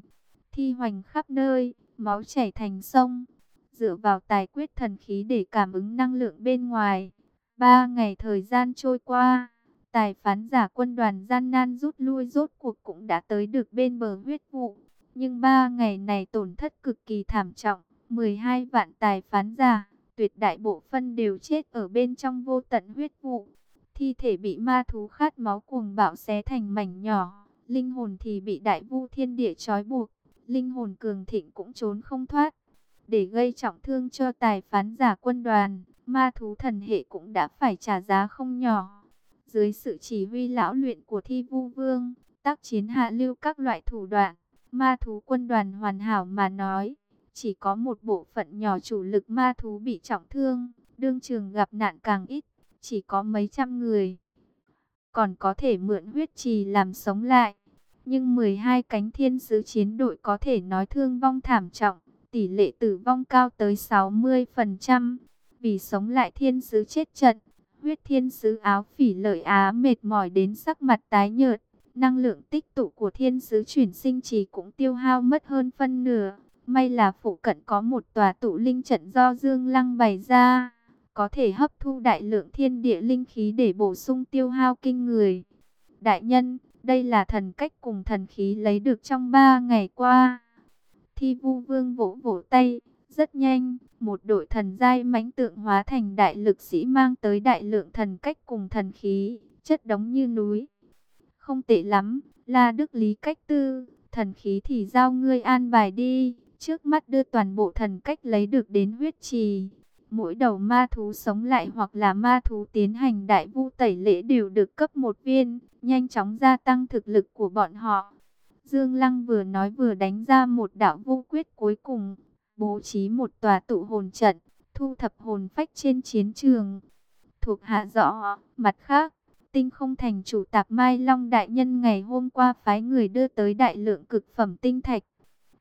thi hoành khắp nơi, máu chảy thành sông. Dựa vào tài quyết thần khí để cảm ứng năng lượng bên ngoài. Ba ngày thời gian trôi qua, tài phán giả quân đoàn gian nan rút lui rốt cuộc cũng đã tới được bên bờ huyết vụ. Nhưng ba ngày này tổn thất cực kỳ thảm trọng, 12 vạn tài phán giả, tuyệt đại bộ phân đều chết ở bên trong vô tận huyết vụ. Thi thể bị ma thú khát máu cuồng bạo xé thành mảnh nhỏ, linh hồn thì bị đại vu thiên địa trói buộc linh hồn cường thịnh cũng trốn không thoát. Để gây trọng thương cho tài phán giả quân đoàn, ma thú thần hệ cũng đã phải trả giá không nhỏ. Dưới sự chỉ huy lão luyện của thi vu vương, tác chiến hạ lưu các loại thủ đoạn, ma thú quân đoàn hoàn hảo mà nói, chỉ có một bộ phận nhỏ chủ lực ma thú bị trọng thương, đương trường gặp nạn càng ít, chỉ có mấy trăm người. Còn có thể mượn huyết trì làm sống lại nhưng 12 cánh thiên sứ chiến đội có thể nói thương vong thảm trọng, tỷ lệ tử vong cao tới 60%. Vì sống lại thiên sứ chết trận, huyết thiên sứ áo phỉ lợi á mệt mỏi đến sắc mặt tái nhợt. Năng lượng tích tụ của thiên sứ chuyển sinh trì cũng tiêu hao mất hơn phân nửa. May là phụ cận có một tòa tụ linh trận do Dương Lăng bày ra, có thể hấp thu đại lượng thiên địa linh khí để bổ sung tiêu hao kinh người. Đại nhân, đây là thần cách cùng thần khí lấy được trong ba ngày qua. Thi vu vương vỗ vỗ tay, rất nhanh, một đội thần giai mãnh tượng hóa thành đại lực sĩ mang tới đại lượng thần cách cùng thần khí, chất đống như núi. Không tệ lắm, là đức lý cách tư, thần khí thì giao ngươi an bài đi, trước mắt đưa toàn bộ thần cách lấy được đến huyết trì. Mỗi đầu ma thú sống lại hoặc là ma thú tiến hành đại vu tẩy lễ đều được cấp một viên, nhanh chóng gia tăng thực lực của bọn họ. Dương Lăng vừa nói vừa đánh ra một đạo vô quyết cuối cùng, bố trí một tòa tụ hồn trận, thu thập hồn phách trên chiến trường. Thuộc hạ rõ, mặt khác, tinh không thành chủ tạp Mai Long Đại Nhân ngày hôm qua phái người đưa tới đại lượng cực phẩm tinh thạch.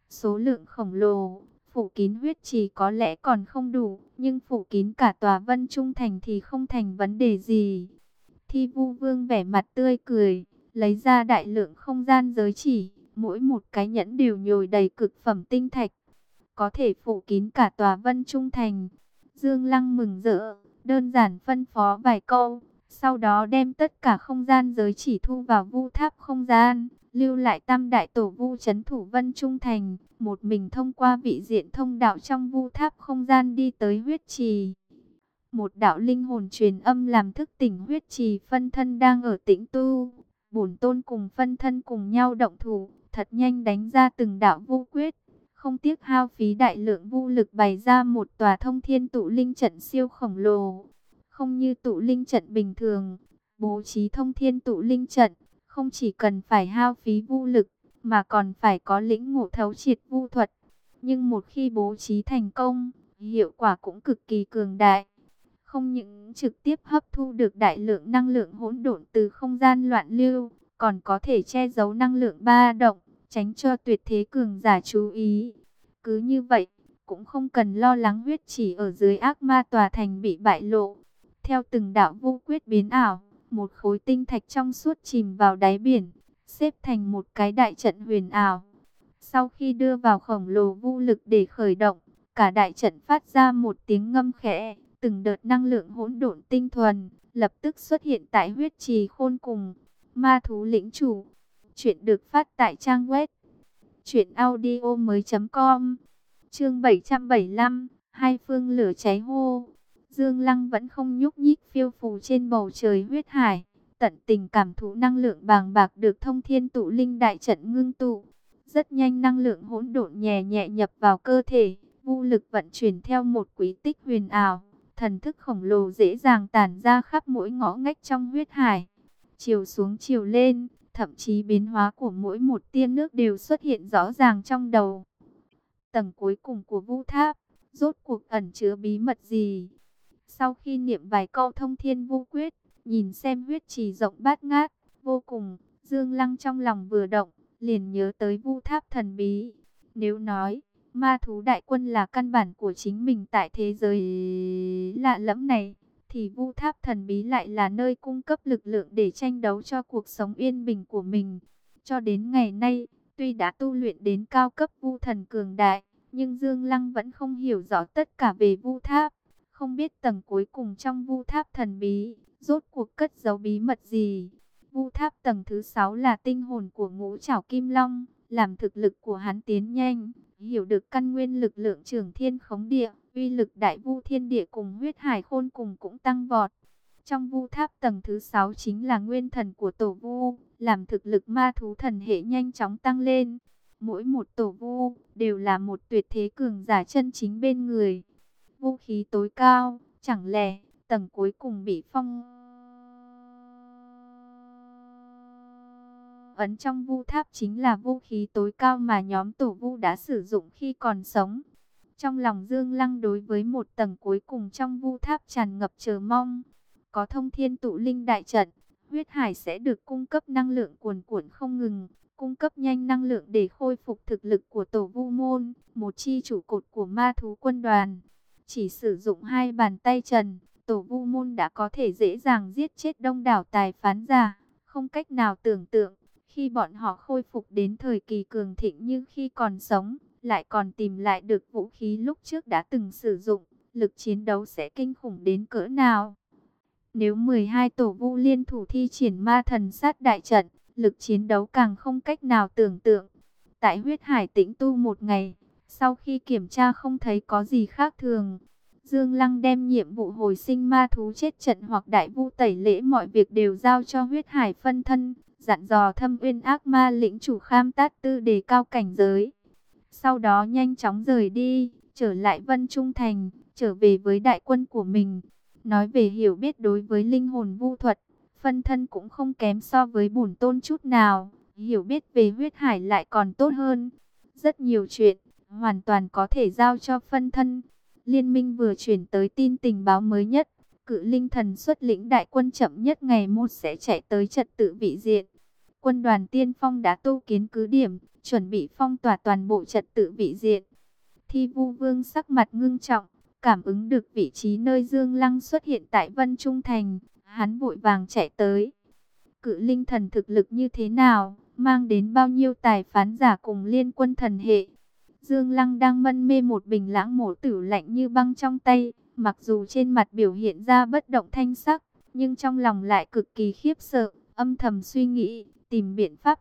Số lượng khổng lồ, phủ kín huyết trì có lẽ còn không đủ, nhưng phủ kín cả tòa vân trung thành thì không thành vấn đề gì. Thi vu vương vẻ mặt tươi cười, lấy ra đại lượng không gian giới chỉ, mỗi một cái nhẫn đều nhồi đầy cực phẩm tinh thạch. Có thể phủ kín cả tòa vân trung thành. Dương Lăng mừng rỡ, đơn giản phân phó vài câu, sau đó đem tất cả không gian giới chỉ thu vào vu tháp không gian, lưu lại tam đại tổ vu chấn thủ vân trung thành, một mình thông qua vị diện thông đạo trong vu tháp không gian đi tới huyết trì. Một đạo linh hồn truyền âm làm thức tỉnh huyết trì phân thân đang ở tĩnh tu, bổn tôn cùng phân thân cùng nhau động thủ, thật nhanh đánh ra từng đạo vu quyết. Không tiếc hao phí đại lượng vu lực bày ra một tòa thông thiên tụ linh trận siêu khổng lồ. Không như tụ linh trận bình thường, bố trí thông thiên tụ linh trận, không chỉ cần phải hao phí vu lực, mà còn phải có lĩnh ngộ thấu triệt vu thuật. Nhưng một khi bố trí thành công, hiệu quả cũng cực kỳ cường đại. Không những trực tiếp hấp thu được đại lượng năng lượng hỗn độn từ không gian loạn lưu, còn có thể che giấu năng lượng ba động, tránh cho tuyệt thế cường giả chú ý. Cứ như vậy, cũng không cần lo lắng huyết chỉ ở dưới ác ma tòa thành bị bại lộ. Theo từng đạo vô quyết biến ảo, một khối tinh thạch trong suốt chìm vào đáy biển, xếp thành một cái đại trận huyền ảo. Sau khi đưa vào khổng lồ vô lực để khởi động, cả đại trận phát ra một tiếng ngâm khẽ, từng đợt năng lượng hỗn độn tinh thuần, lập tức xuất hiện tại huyết trì khôn cùng. Ma thú lĩnh chủ, chuyện được phát tại trang web truyệnaudiomoi.com. Chương 775, hai phương lửa cháy hô. Dương Lăng vẫn không nhúc nhích phiêu phù trên bầu trời huyết hải, tận tình cảm thụ năng lượng bàng bạc được thông thiên tụ linh đại trận ngưng tụ. Rất nhanh năng lượng hỗn độn nhẹ nhẹ nhập vào cơ thể, vô lực vận chuyển theo một quý tích huyền ảo, thần thức khổng lồ dễ dàng tản ra khắp mỗi ngõ ngách trong huyết hải. Chiều xuống chiều lên, thậm chí biến hóa của mỗi một tia nước đều xuất hiện rõ ràng trong đầu. Tầng cuối cùng của vũ tháp, rốt cuộc ẩn chứa bí mật gì? Sau khi niệm vài câu thông thiên vô quyết, nhìn xem huyết trì rộng bát ngát, vô cùng, Dương Lăng trong lòng vừa động, liền nhớ tới vu tháp thần bí. Nếu nói, ma thú đại quân là căn bản của chính mình tại thế giới lạ lẫm này, thì vu tháp thần bí lại là nơi cung cấp lực lượng để tranh đấu cho cuộc sống yên bình của mình. Cho đến ngày nay, tuy đã tu luyện đến cao cấp vu thần cường đại, nhưng Dương Lăng vẫn không hiểu rõ tất cả về vu tháp. Không biết tầng cuối cùng trong vu tháp thần bí, rốt cuộc cất giấu bí mật gì. Vu tháp tầng thứ 6 là tinh hồn của ngũ trảo kim long, làm thực lực của hắn tiến nhanh, hiểu được căn nguyên lực lượng trường thiên khống địa, uy lực đại vu thiên địa cùng huyết hải khôn cùng cũng tăng vọt. Trong vu tháp tầng thứ 6 chính là nguyên thần của tổ vu, làm thực lực ma thú thần hệ nhanh chóng tăng lên. Mỗi một tổ vu đều là một tuyệt thế cường giả chân chính bên người. Vũ khí tối cao, chẳng lẽ tầng cuối cùng bị phong ấn trong vu tháp chính là vũ khí tối cao mà nhóm tổ vu đã sử dụng khi còn sống. Trong lòng Dương Lăng đối với một tầng cuối cùng trong vu tháp tràn ngập chờ mong. Có thông thiên tụ linh đại trận, huyết hải sẽ được cung cấp năng lượng cuồn cuộn không ngừng, cung cấp nhanh năng lượng để khôi phục thực lực của tổ vu môn, một chi chủ cột của ma thú quân đoàn. Chỉ sử dụng hai bàn tay trần, tổ vu môn đã có thể dễ dàng giết chết đông đảo tài phán giả, không cách nào tưởng tượng. Khi bọn họ khôi phục đến thời kỳ cường thịnh như khi còn sống, lại còn tìm lại được vũ khí lúc trước đã từng sử dụng, lực chiến đấu sẽ kinh khủng đến cỡ nào. Nếu 12 tổ vu liên thủ thi triển ma thần sát đại trận, lực chiến đấu càng không cách nào tưởng tượng. Tại huyết hải tĩnh tu một ngày, sau khi kiểm tra không thấy có gì khác thường, Dương Lăng đem nhiệm vụ hồi sinh ma thú chết trận hoặc đại vu tẩy lễ mọi việc đều giao cho huyết hải phân thân, dặn dò thâm uyên ác ma lĩnh chủ kham tát tư đề cao cảnh giới. Sau đó nhanh chóng rời đi, trở lại Vân Trung Thành, trở về với đại quân của mình. Nói về hiểu biết đối với linh hồn vu thuật, phân thân cũng không kém so với bổn tôn chút nào. Hiểu biết về huyết hải lại còn tốt hơn. Rất nhiều chuyện, hoàn toàn có thể giao cho phân thân. Liên minh vừa chuyển tới tin tình báo mới nhất. cự linh thần xuất lĩnh đại quân chậm nhất ngày một sẽ chạy tới trật tự vị diện. Quân đoàn tiên phong đã tu kiến cứ điểm, chuẩn bị phong tỏa toàn bộ trật tự vị diện. Thi vu vương sắc mặt ngưng trọng, cảm ứng được vị trí nơi Dương Lăng xuất hiện tại Vân Trung Thành, hắn vội vàng chạy tới. Cự linh thần thực lực như thế nào, mang đến bao nhiêu tài phán giả cùng liên quân thần hệ. Dương Lăng đang mân mê một bình lãng mổ tử lạnh như băng trong tay, mặc dù trên mặt biểu hiện ra bất động thanh sắc, nhưng trong lòng lại cực kỳ khiếp sợ, âm thầm suy nghĩ, tìm biện pháp.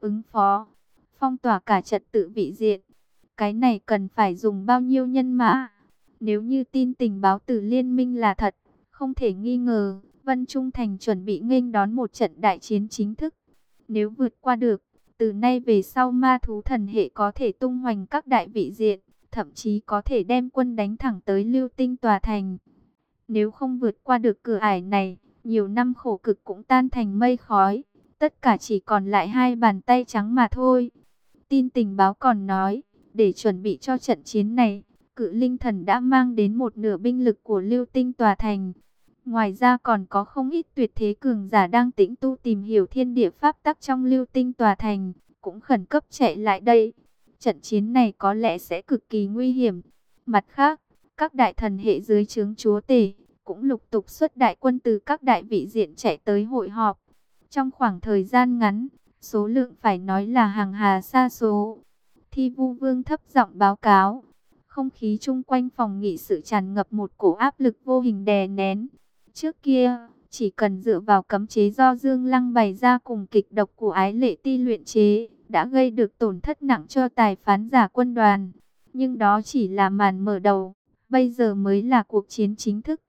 Ứng phó, phong tỏa cả trật tự vị diện, cái này cần phải dùng bao nhiêu nhân mã? Nếu như tin tình báo từ liên minh là thật, không thể nghi ngờ, Vân Trung Thành chuẩn bị nghênh đón một trận đại chiến chính thức. Nếu vượt qua được, từ nay về sau ma thú thần hệ có thể tung hoành các đại vị diện, thậm chí có thể đem quân đánh thẳng tới lưu tinh tòa thành. Nếu không vượt qua được cửa ải này, nhiều năm khổ cực cũng tan thành mây khói, tất cả chỉ còn lại hai bàn tay trắng mà thôi. Tin tình báo còn nói, để chuẩn bị cho trận chiến này, cự linh thần đã mang đến một nửa binh lực của lưu tinh tòa thành. Ngoài ra còn có không ít tuyệt thế cường giả đang tĩnh tu tìm hiểu thiên địa pháp tắc trong lưu tinh tòa thành, cũng khẩn cấp chạy lại đây. Trận chiến này có lẽ sẽ cực kỳ nguy hiểm. Mặt khác, các đại thần hệ dưới trướng chúa tể cũng lục tục xuất đại quân từ các đại vị diện chạy tới hội họp. Trong khoảng thời gian ngắn, số lượng phải nói là hàng hà xa số. Thi vu vương thấp giọng báo cáo. Không khí chung quanh phòng nghị sự tràn ngập một cổ áp lực vô hình đè nén. Trước kia, chỉ cần dựa vào cấm chế do Dương Lăng bày ra cùng kịch độc của ái lệ ti luyện chế, đã gây được tổn thất nặng cho tài phán giả quân đoàn. Nhưng đó chỉ là màn mở đầu, bây giờ mới là cuộc chiến chính thức.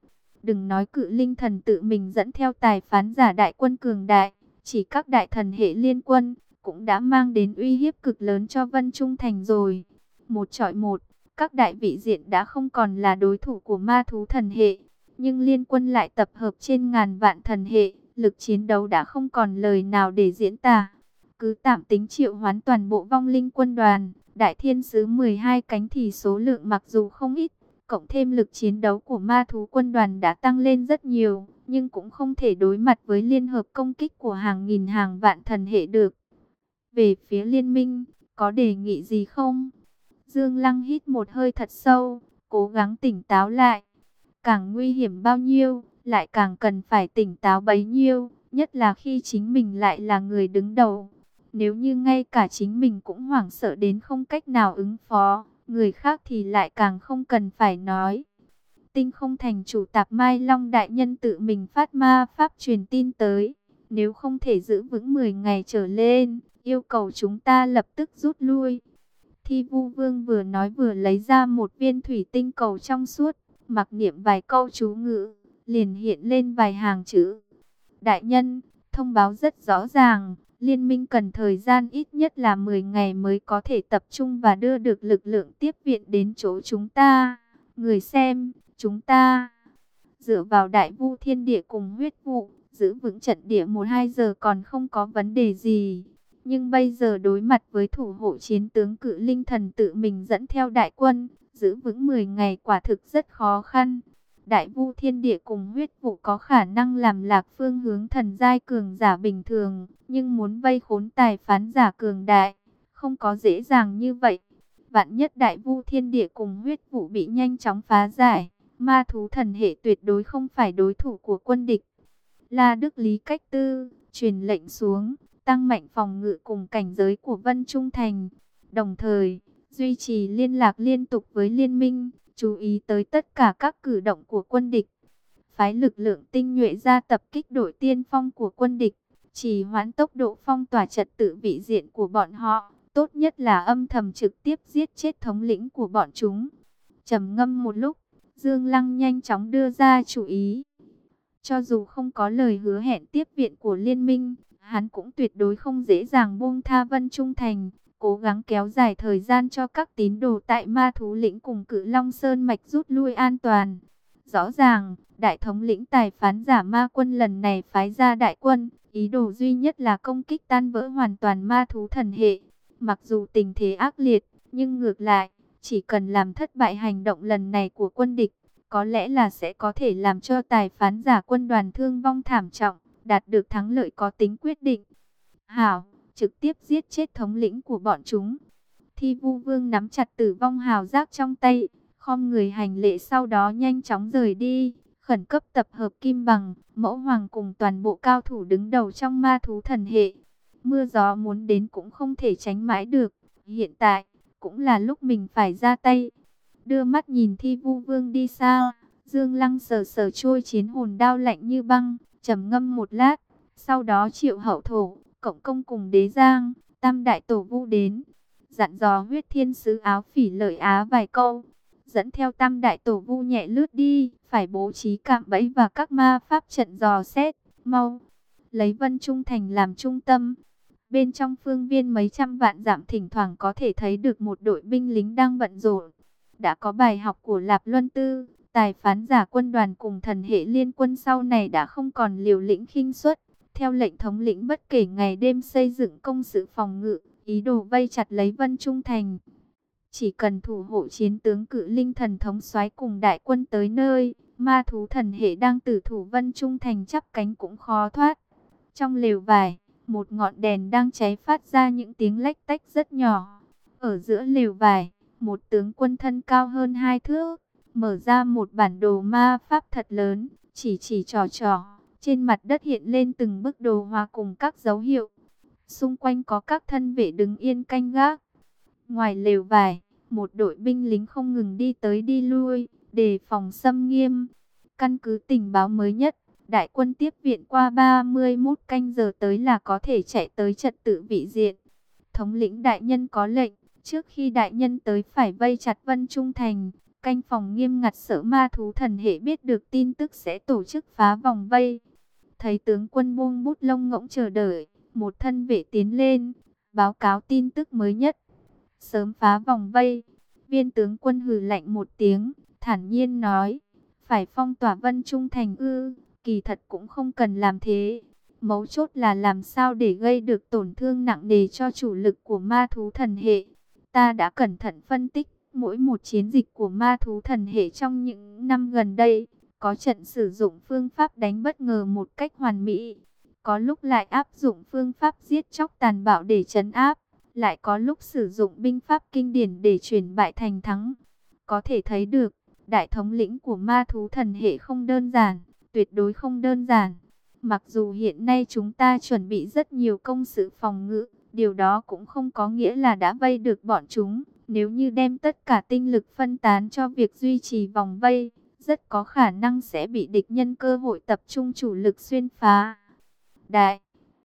Đừng nói cự linh thần tự mình dẫn theo tài phán giả đại quân cường đại, chỉ các đại thần hệ liên quân, cũng đã mang đến uy hiếp cực lớn cho Vân Trung Thành rồi. Một trọi một, các đại vị diện đã không còn là đối thủ của ma thú thần hệ, nhưng liên quân lại tập hợp trên ngàn vạn thần hệ, lực chiến đấu đã không còn lời nào để diễn tả. Cứ tạm tính triệu hoán toàn bộ vong linh quân đoàn, đại thiên sứ 12 cánh thì số lượng mặc dù không ít, cộng thêm lực chiến đấu của ma thú quân đoàn đã tăng lên rất nhiều, nhưng cũng không thể đối mặt với liên hợp công kích của hàng nghìn hàng vạn thần hệ được. Về phía liên minh, có đề nghị gì không? Dương Lăng hít một hơi thật sâu, cố gắng tỉnh táo lại. Càng nguy hiểm bao nhiêu, lại càng cần phải tỉnh táo bấy nhiêu, nhất là khi chính mình lại là người đứng đầu. Nếu như ngay cả chính mình cũng hoảng sợ đến không cách nào ứng phó, người khác thì lại càng không cần phải nói. Tinh không thành chủ tạp Mai Long Đại Nhân tự mình phát ma pháp truyền tin tới. Nếu không thể giữ vững 10 ngày trở lên, yêu cầu chúng ta lập tức rút lui. Thi vu vương vừa nói vừa lấy ra một viên thủy tinh cầu trong suốt, mặc niệm vài câu chú ngữ, liền hiện lên vài hàng chữ. Đại nhân, thông báo rất rõ ràng, liên minh cần thời gian ít nhất là 10 ngày mới có thể tập trung và đưa được lực lượng tiếp viện đến chỗ chúng ta. Người xem, chúng ta dựa vào đại vu thiên địa cùng huyết vụ, giữ vững trận địa 1-2 giờ còn không có vấn đề gì. Nhưng bây giờ đối mặt với thủ hộ chiến tướng cự linh thần tự mình dẫn theo đại quân, giữ vững 10 ngày quả thực rất khó khăn. Đại vu thiên địa cùng huyết vụ có khả năng làm lạc phương hướng thần giai cường giả bình thường, nhưng muốn vây khốn tài phán giả cường đại, không có dễ dàng như vậy. Vạn nhất đại vu thiên địa cùng huyết vụ bị nhanh chóng phá giải, ma thú thần hệ tuyệt đối không phải đối thủ của quân địch. La Đức Lý cách tư, truyền lệnh xuống, tăng mạnh phòng ngự cùng cảnh giới của Vân Trung Thành. Đồng thời, duy trì liên lạc liên tục với liên minh, chú ý tới tất cả các cử động của quân địch. Phái lực lượng tinh nhuệ ra tập kích đội tiên phong của quân địch, chỉ hoãn tốc độ phong tỏa trật tự vị diện của bọn họ. Tốt nhất là âm thầm trực tiếp giết chết thống lĩnh của bọn chúng. trầm ngâm một lúc, Dương Lăng nhanh chóng đưa ra chủ ý. Cho dù không có lời hứa hẹn tiếp viện của liên minh, hắn cũng tuyệt đối không dễ dàng buông tha Vân Trung Thành, cố gắng kéo dài thời gian cho các tín đồ tại ma thú lĩnh cùng cự Long Sơn Mạch rút lui an toàn. Rõ ràng, đại thống lĩnh tài phán giả ma quân lần này phái ra đại quân, ý đồ duy nhất là công kích tan vỡ hoàn toàn ma thú thần hệ. Mặc dù tình thế ác liệt, nhưng ngược lại, Chỉ cần làm thất bại hành động lần này của quân địch, có lẽ là sẽ có thể làm cho tài phán giả quân đoàn thương vong thảm trọng, đạt được thắng lợi có tính quyết định. Hảo, trực tiếp giết chết thống lĩnh của bọn chúng. Thi vu vương nắm chặt tử vong hào giác trong tay, khom người hành lễ sau đó nhanh chóng rời đi. Khẩn cấp tập hợp kim bằng, mẫu hoàng cùng toàn bộ cao thủ đứng đầu trong ma thú thần hệ. Mưa gió muốn đến cũng không thể tránh mãi được. Hiện tại, cũng là lúc mình phải ra tay. Đưa mắt nhìn thi vu vương đi xa, Dương Lăng sờ sờ trôi chiến hồn đao lạnh như băng, trầm ngâm một lát. Sau đó triệu hậu thổ, cộng công cùng đế giang, tam đại tổ vu đến. Dặn dò huyết thiên sứ áo phỉ lợi á vài câu. Dẫn theo tam đại tổ vu nhẹ lướt đi, phải bố trí cạm bẫy và các ma pháp trận dò xét, mau. Lấy vân trung thành làm trung tâm, Bên trong phương viên mấy trăm vạn giảm thỉnh thoảng có thể thấy được một đội binh lính đang bận rộn. Đã có bài học của Lạp Luân Tư, tài phán giả quân đoàn cùng thần hệ liên quân sau này đã không còn liều lĩnh khinh suất. Theo lệnh thống lĩnh bất kể ngày đêm xây dựng công sự phòng ngự, ý đồ vây chặt lấy Vân Trung Thành. Chỉ cần thủ hộ chiến tướng cự linh thần thống soái cùng đại quân tới nơi, ma thú thần hệ đang tử thủ Vân Trung Thành chắp cánh cũng khó thoát. Trong lều vải, một ngọn đèn đang cháy phát ra những tiếng lách tách rất nhỏ. Ở giữa lều vải, một tướng quân thân cao hơn hai thước, mở ra một bản đồ ma pháp thật lớn, chỉ chỉ trò trò. Trên mặt đất hiện lên từng bức đồ hoa cùng các dấu hiệu. Xung quanh có các thân vệ đứng yên canh gác. Ngoài lều vải, một đội binh lính không ngừng đi tới đi lui, đề phòng xâm nghiêm. Căn cứ tình báo mới nhất, đại quân tiếp viện qua 31 canh giờ tới là có thể chạy tới trật tự vị diện. Thống lĩnh đại nhân có lệnh, trước khi đại nhân tới phải vây chặt Vân Trung Thành, canh phòng nghiêm ngặt sở ma thú thần hệ biết được tin tức sẽ tổ chức phá vòng vây. Thấy tướng quân buông bút lông ngỗng chờ đợi, một thân vệ tiến lên, báo cáo tin tức mới nhất. Sớm phá vòng vây, viên tướng quân hừ lạnh một tiếng, thản nhiên nói, phải phong tỏa Vân Trung Thành ư, Kỳ thật cũng không cần làm thế. Mấu chốt là làm sao để gây được tổn thương nặng nề cho chủ lực của ma thú thần hệ. Ta đã cẩn thận phân tích mỗi một chiến dịch của ma thú thần hệ trong những năm gần đây. Có trận sử dụng phương pháp đánh bất ngờ một cách hoàn mỹ. Có lúc lại áp dụng phương pháp giết chóc tàn bạo để chấn áp. Lại có lúc sử dụng binh pháp kinh điển để chuyển bại thành thắng. Có thể thấy được, đại thống lĩnh của ma thú thần hệ không đơn giản tuyệt đối không đơn giản. Mặc dù hiện nay chúng ta chuẩn bị rất nhiều công sự phòng ngự, điều đó cũng không có nghĩa là đã vây được bọn chúng. Nếu như đem tất cả tinh lực phân tán cho việc duy trì vòng vây, rất có khả năng sẽ bị địch nhân cơ hội tập trung chủ lực xuyên phá. Đại